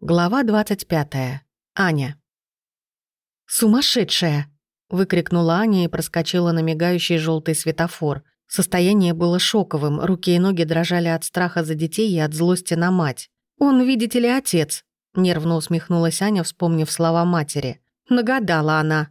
Глава 25. Аня. «Сумасшедшая!» — выкрикнула Аня и проскочила на мигающий желтый светофор. Состояние было шоковым, руки и ноги дрожали от страха за детей и от злости на мать. «Он, видите ли, отец!» — нервно усмехнулась Аня, вспомнив слова матери. «Нагадала она!»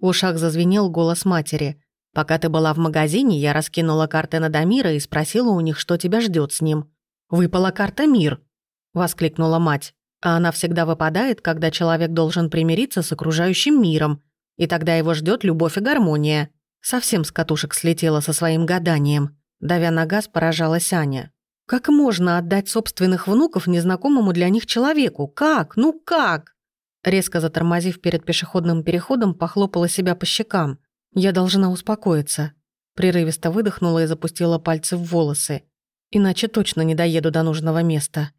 В ушах зазвенел голос матери. «Пока ты была в магазине, я раскинула карты на Дамира и спросила у них, что тебя ждет с ним». «Выпала карта «Мир!» — воскликнула мать а она всегда выпадает, когда человек должен примириться с окружающим миром, и тогда его ждет любовь и гармония. Совсем с катушек слетела со своим гаданием. Давя на газ, поражалась Аня. Как можно отдать собственных внуков незнакомому для них человеку? Как? Ну как? Резко затормозив перед пешеходным переходом, похлопала себя по щекам. Я должна успокоиться. Прерывисто выдохнула и запустила пальцы в волосы. Иначе точно не доеду до нужного места.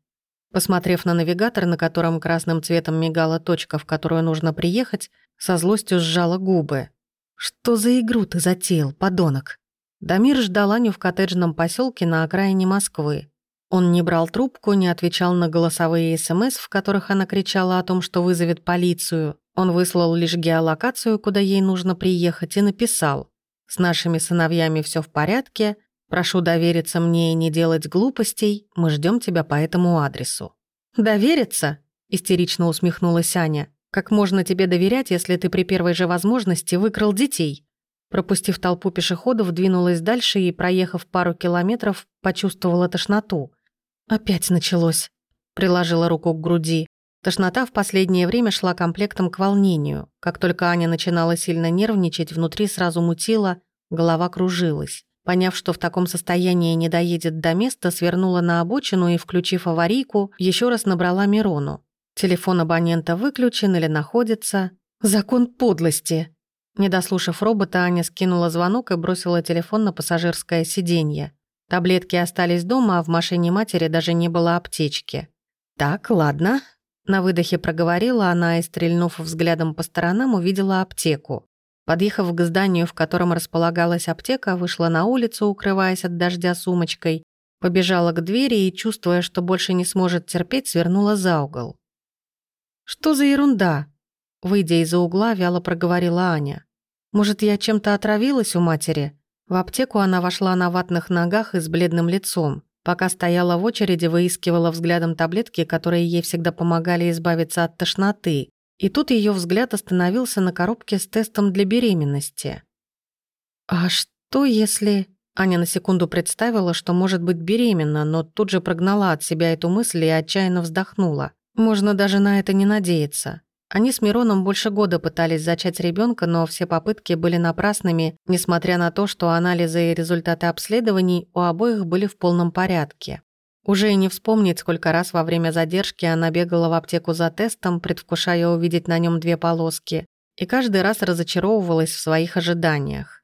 Посмотрев на навигатор, на котором красным цветом мигала точка, в которую нужно приехать, со злостью сжала губы. «Что за игру ты затеял, подонок?» Дамир ждал Аню в коттеджном поселке на окраине Москвы. Он не брал трубку, не отвечал на голосовые СМС, в которых она кричала о том, что вызовет полицию. Он выслал лишь геолокацию, куда ей нужно приехать, и написал «С нашими сыновьями все в порядке, Прошу довериться мне и не делать глупостей, мы ждем тебя по этому адресу». «Довериться?» — истерично усмехнулась Аня. «Как можно тебе доверять, если ты при первой же возможности выкрал детей?» Пропустив толпу пешеходов, двинулась дальше и, проехав пару километров, почувствовала тошноту. «Опять началось», — приложила руку к груди. Тошнота в последнее время шла комплектом к волнению. Как только Аня начинала сильно нервничать, внутри сразу мутила, голова кружилась. Поняв, что в таком состоянии не доедет до места, свернула на обочину и, включив аварийку, еще раз набрала Мирону. Телефон абонента выключен или находится. Закон подлости. Не дослушав робота, Аня скинула звонок и бросила телефон на пассажирское сиденье. Таблетки остались дома, а в машине матери даже не было аптечки. «Так, ладно», — на выдохе проговорила она и, стрельнув взглядом по сторонам, увидела аптеку. Подъехав к зданию, в котором располагалась аптека, вышла на улицу, укрываясь от дождя сумочкой, побежала к двери и, чувствуя, что больше не сможет терпеть, свернула за угол. «Что за ерунда?» Выйдя из-за угла, вяло проговорила Аня. «Может, я чем-то отравилась у матери?» В аптеку она вошла на ватных ногах и с бледным лицом. Пока стояла в очереди, выискивала взглядом таблетки, которые ей всегда помогали избавиться от тошноты, и тут ее взгляд остановился на коробке с тестом для беременности. «А что если...» Аня на секунду представила, что может быть беременна, но тут же прогнала от себя эту мысль и отчаянно вздохнула. Можно даже на это не надеяться. Они с Мироном больше года пытались зачать ребенка, но все попытки были напрасными, несмотря на то, что анализы и результаты обследований у обоих были в полном порядке. Уже и не вспомнить, сколько раз во время задержки она бегала в аптеку за тестом, предвкушая увидеть на нем две полоски, и каждый раз разочаровывалась в своих ожиданиях.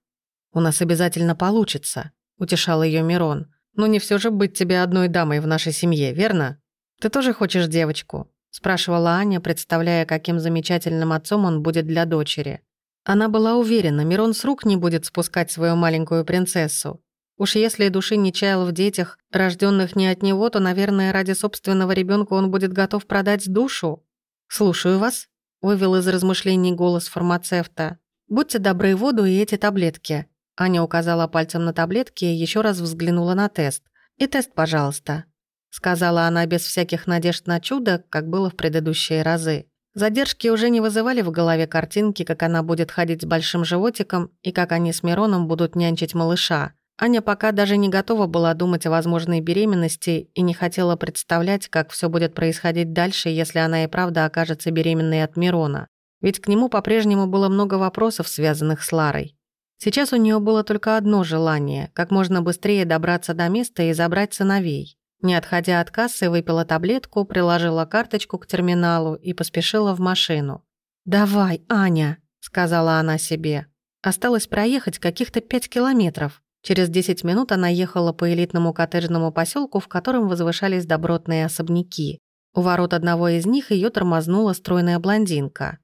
«У нас обязательно получится», — утешал ее Мирон. «Ну не все же быть тебе одной дамой в нашей семье, верно? Ты тоже хочешь девочку?» — спрашивала Аня, представляя, каким замечательным отцом он будет для дочери. Она была уверена, Мирон с рук не будет спускать свою маленькую принцессу, Уж если души не чаял в детях, рожденных не от него, то, наверное, ради собственного ребенка он будет готов продать душу. «Слушаю вас», — вывел из размышлений голос фармацевта. «Будьте добры, воду и эти таблетки». Аня указала пальцем на таблетки и еще раз взглянула на тест. «И тест, пожалуйста», — сказала она без всяких надежд на чудо, как было в предыдущие разы. Задержки уже не вызывали в голове картинки, как она будет ходить с большим животиком и как они с Мироном будут нянчить малыша. Аня пока даже не готова была думать о возможной беременности и не хотела представлять, как все будет происходить дальше, если она и правда окажется беременной от Мирона. Ведь к нему по-прежнему было много вопросов, связанных с Ларой. Сейчас у нее было только одно желание – как можно быстрее добраться до места и забрать сыновей. Не отходя от кассы, выпила таблетку, приложила карточку к терминалу и поспешила в машину. «Давай, Аня», – сказала она себе. «Осталось проехать каких-то пять километров. Через 10 минут она ехала по элитному коттеджному поселку, в котором возвышались добротные особняки. У ворот одного из них ее тормознула стройная блондинка.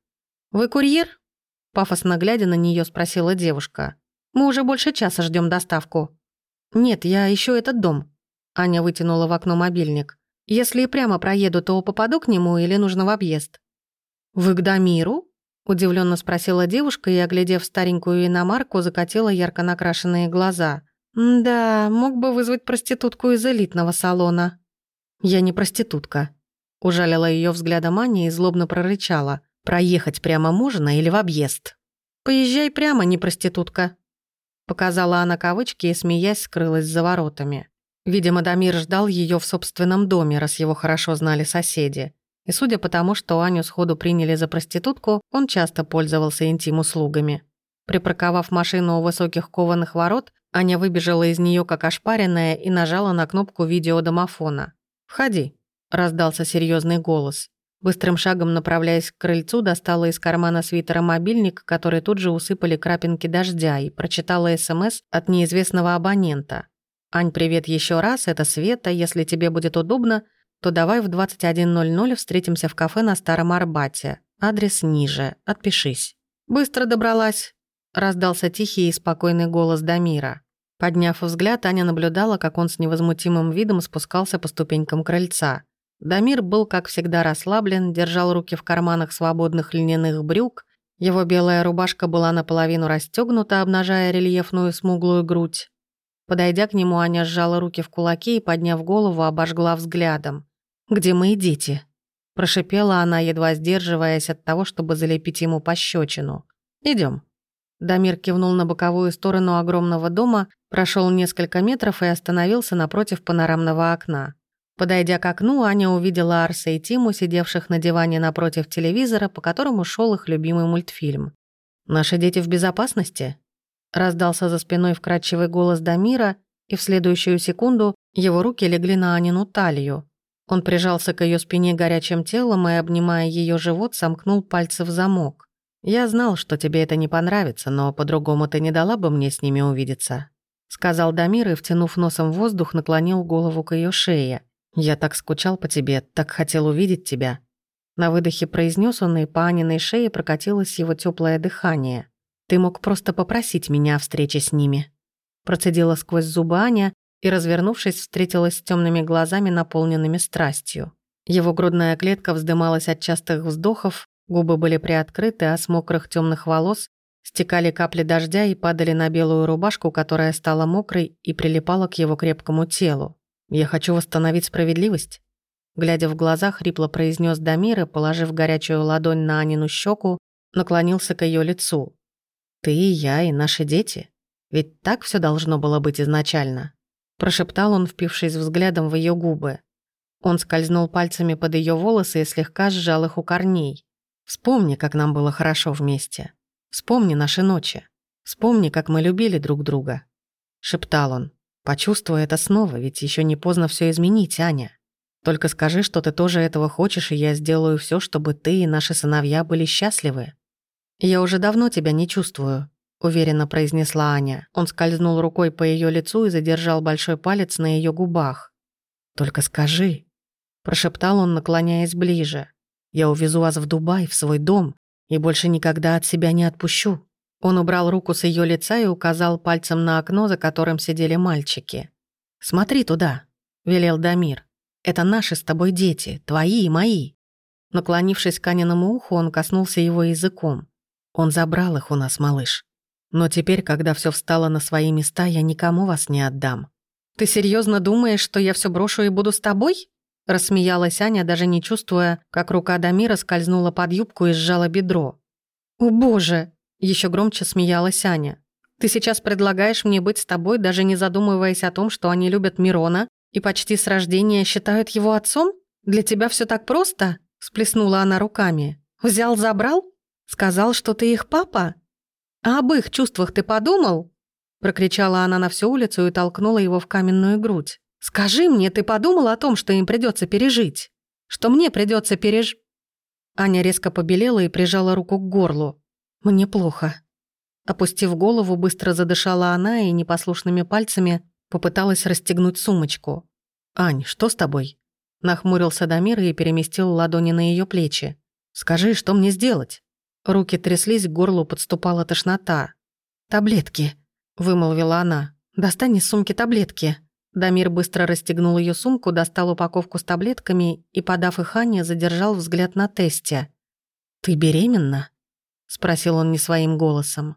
«Вы курьер?» Пафосно глядя на нее, спросила девушка. «Мы уже больше часа ждем доставку». «Нет, я ищу этот дом». Аня вытянула в окно мобильник. «Если и прямо проеду, то попаду к нему или нужно в объезд?» «Вы к Дамиру?» Удивленно спросила девушка и, оглядев старенькую иномарку, закатила ярко накрашенные глаза. «Да, мог бы вызвать проститутку из элитного салона». «Я не проститутка», — ужалила ее взглядом Аня и злобно прорычала. «Проехать прямо можно или в объезд?» «Поезжай прямо, не проститутка», — показала она кавычки и, смеясь, скрылась за воротами. Видимо, Дамир ждал ее в собственном доме, раз его хорошо знали соседи. И судя по тому, что Аню сходу приняли за проститутку, он часто пользовался интим-услугами. Припарковав машину у высоких кованых ворот, Аня выбежала из нее как ошпаренная и нажала на кнопку видеодомофона. «Входи», – раздался серьезный голос. Быстрым шагом, направляясь к крыльцу, достала из кармана свитера мобильник, который тут же усыпали крапинки дождя, и прочитала СМС от неизвестного абонента. «Ань, привет еще раз, это Света, если тебе будет удобно, то давай в 21.00 встретимся в кафе на Старом Арбате. Адрес ниже. Отпишись». «Быстро добралась», — раздался тихий и спокойный голос Дамира. Подняв взгляд, Аня наблюдала, как он с невозмутимым видом спускался по ступенькам крыльца. Дамир был, как всегда, расслаблен, держал руки в карманах свободных льняных брюк, его белая рубашка была наполовину расстегнута, обнажая рельефную смуглую грудь. Подойдя к нему, Аня сжала руки в кулаки и, подняв голову, обожгла взглядом где мои дети?» Прошипела она, едва сдерживаясь от того, чтобы залепить ему пощечину. Идем. Дамир кивнул на боковую сторону огромного дома, прошел несколько метров и остановился напротив панорамного окна. Подойдя к окну, Аня увидела Арса и Тиму, сидевших на диване напротив телевизора, по которому шел их любимый мультфильм. «Наши дети в безопасности?» Раздался за спиной вкрадчивый голос Дамира, и в следующую секунду его руки легли на Анину талию, он прижался к ее спине горячим телом и, обнимая ее живот, сомкнул пальцы в замок. «Я знал, что тебе это не понравится, но по-другому ты не дала бы мне с ними увидеться», сказал Дамир и, втянув носом в воздух, наклонил голову к ее шее. «Я так скучал по тебе, так хотел увидеть тебя». На выдохе произнес он, и по Аниной шее прокатилось его теплое дыхание. «Ты мог просто попросить меня о встрече с ними». Процедила сквозь зубы Аня, и, развернувшись, встретилась с темными глазами, наполненными страстью. Его грудная клетка вздымалась от частых вздохов, губы были приоткрыты, а с мокрых темных волос стекали капли дождя и падали на белую рубашку, которая стала мокрой и прилипала к его крепкому телу. «Я хочу восстановить справедливость», — глядя в глаза, хрипло произнес Дамир и, положив горячую ладонь на Анину щеку, наклонился к ее лицу. «Ты и я, и наши дети. Ведь так все должно было быть изначально» прошептал он, впившись взглядом в ее губы. Он скользнул пальцами под ее волосы и слегка сжал их у корней. «Вспомни, как нам было хорошо вместе. Вспомни наши ночи. Вспомни, как мы любили друг друга», — шептал он. «Почувствуй это снова, ведь еще не поздно все изменить, Аня. Только скажи, что ты тоже этого хочешь, и я сделаю все, чтобы ты и наши сыновья были счастливы. Я уже давно тебя не чувствую», уверенно произнесла Аня. Он скользнул рукой по ее лицу и задержал большой палец на ее губах. «Только скажи», – прошептал он, наклоняясь ближе. «Я увезу вас в Дубай, в свой дом, и больше никогда от себя не отпущу». Он убрал руку с ее лица и указал пальцем на окно, за которым сидели мальчики. «Смотри туда», – велел Дамир. «Это наши с тобой дети, твои и мои». Наклонившись к Аниному уху, он коснулся его языком. «Он забрал их у нас, малыш». Но теперь, когда все встало на свои места, я никому вас не отдам». «Ты серьезно думаешь, что я все брошу и буду с тобой?» Рассмеялась Аня, даже не чувствуя, как рука Дамира скользнула под юбку и сжала бедро. «О боже!» – еще громче смеялась Аня. «Ты сейчас предлагаешь мне быть с тобой, даже не задумываясь о том, что они любят Мирона и почти с рождения считают его отцом? Для тебя все так просто?» – сплеснула она руками. «Взял-забрал? Сказал, что ты их папа?» «А об их чувствах ты подумал?» Прокричала она на всю улицу и толкнула его в каменную грудь. «Скажи мне, ты подумал о том, что им придется пережить? Что мне придется переж...» Аня резко побелела и прижала руку к горлу. «Мне плохо». Опустив голову, быстро задышала она и непослушными пальцами попыталась расстегнуть сумочку. «Ань, что с тобой?» Нахмурился Дамир и переместил ладони на ее плечи. «Скажи, что мне сделать?» Руки тряслись, к горлу подступала тошнота. «Таблетки», — вымолвила она. «Достань из сумки таблетки». Дамир быстро расстегнул ее сумку, достал упаковку с таблетками и, подав их Ане, задержал взгляд на тесте. «Ты беременна?» — спросил он не своим голосом.